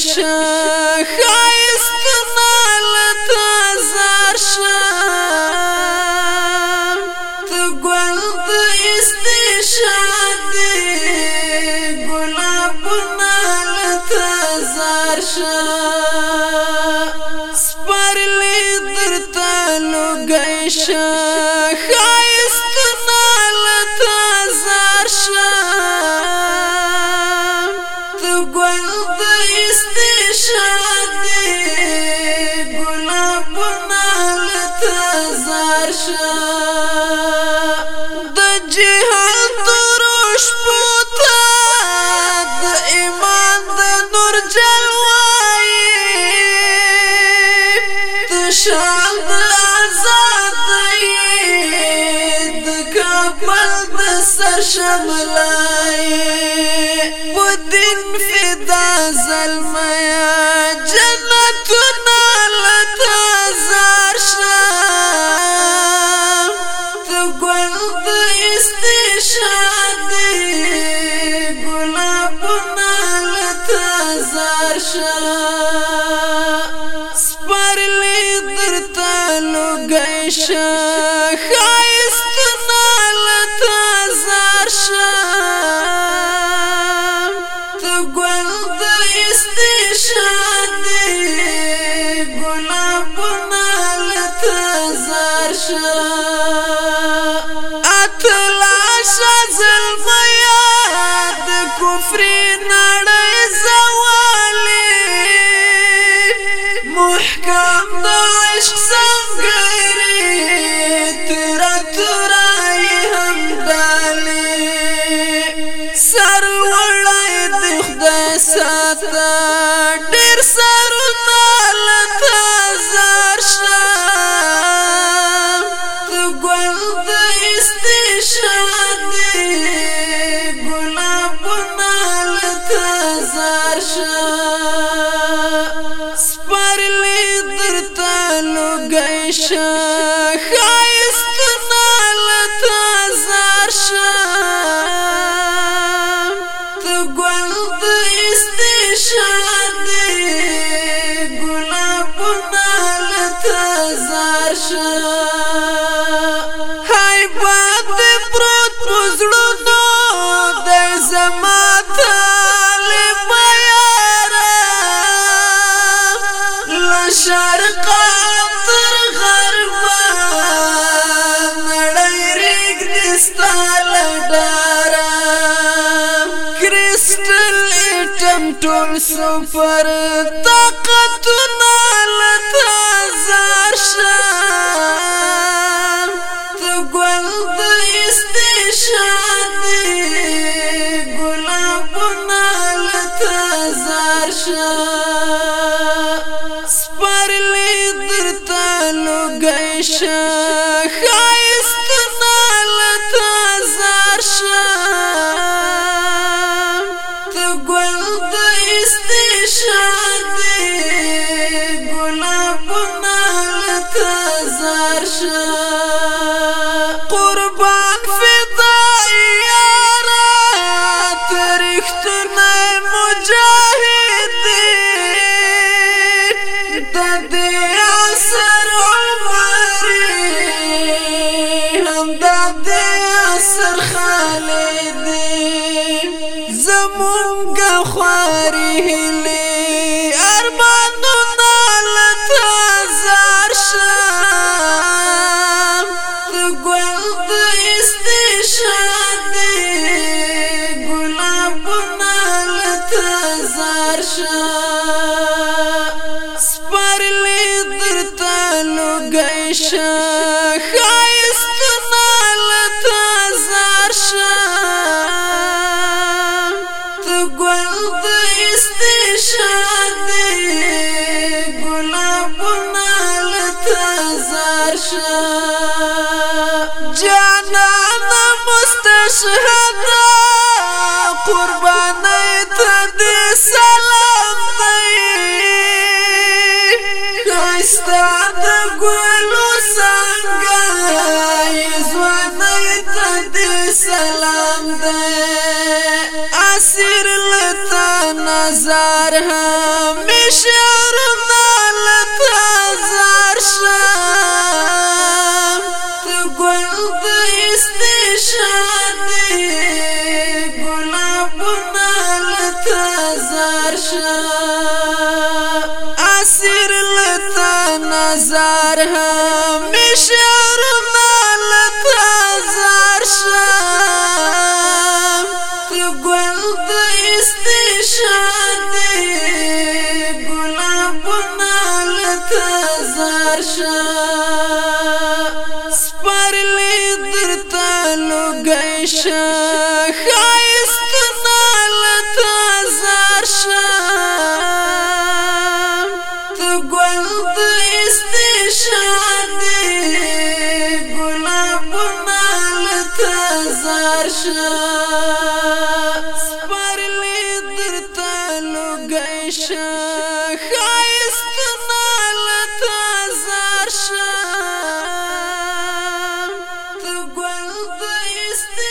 شخایست نالت زار شم تو گل تو استی شادی گلاب نالت زار شم سپرلی در تلو گئی شم شا د جهل تروش پوتا د ایمان د نور جلوای تشال د آزاد د کپل د سر شملای پدین فدا زلمه شا سپرلی درتا لگئی شا خائست نالتا زار شا تگل دستی شادی گلاب نالتا زار شا اتلا شا زر سر وړای د خدای ساته ډیر سر تل تزار شم د ګل د استشادې ګلاب نال تزار شم سپرلې درته لګې شخ ته زار شه هاي باد پروت پزړو دو د زما طالب یار لشر لرم ټول سفر طاقتونه لتا زار شم ته ګل د استشادې ګلابونه لتا زار شم سپرلې درته لګې شخه ګنا ګنا لکه زار شه قربان فدا یارا ترښتنه مجاهد د دې اثر عمر هم د دې اثر خالد زمونږ خواري هلي شام ګل د استشاد ګلاب مال تزار شام سپرلې درته لګې شخه ګل د استشاد ګلاب جانا مستشهد قرباني تدي سلام دي استاد قولو سانگاي زواني تدي سلام دي اسير لتا نظر همشه رمالتا زرشه شدی گلابنا لتا زار شا اسیر لتا نظر همیشه رما لتا زار شا تو گل د استشادی گلابنا لتا زار شا شا سپرلی درتا لګی شا خایست نال تازه شا ته ګل د است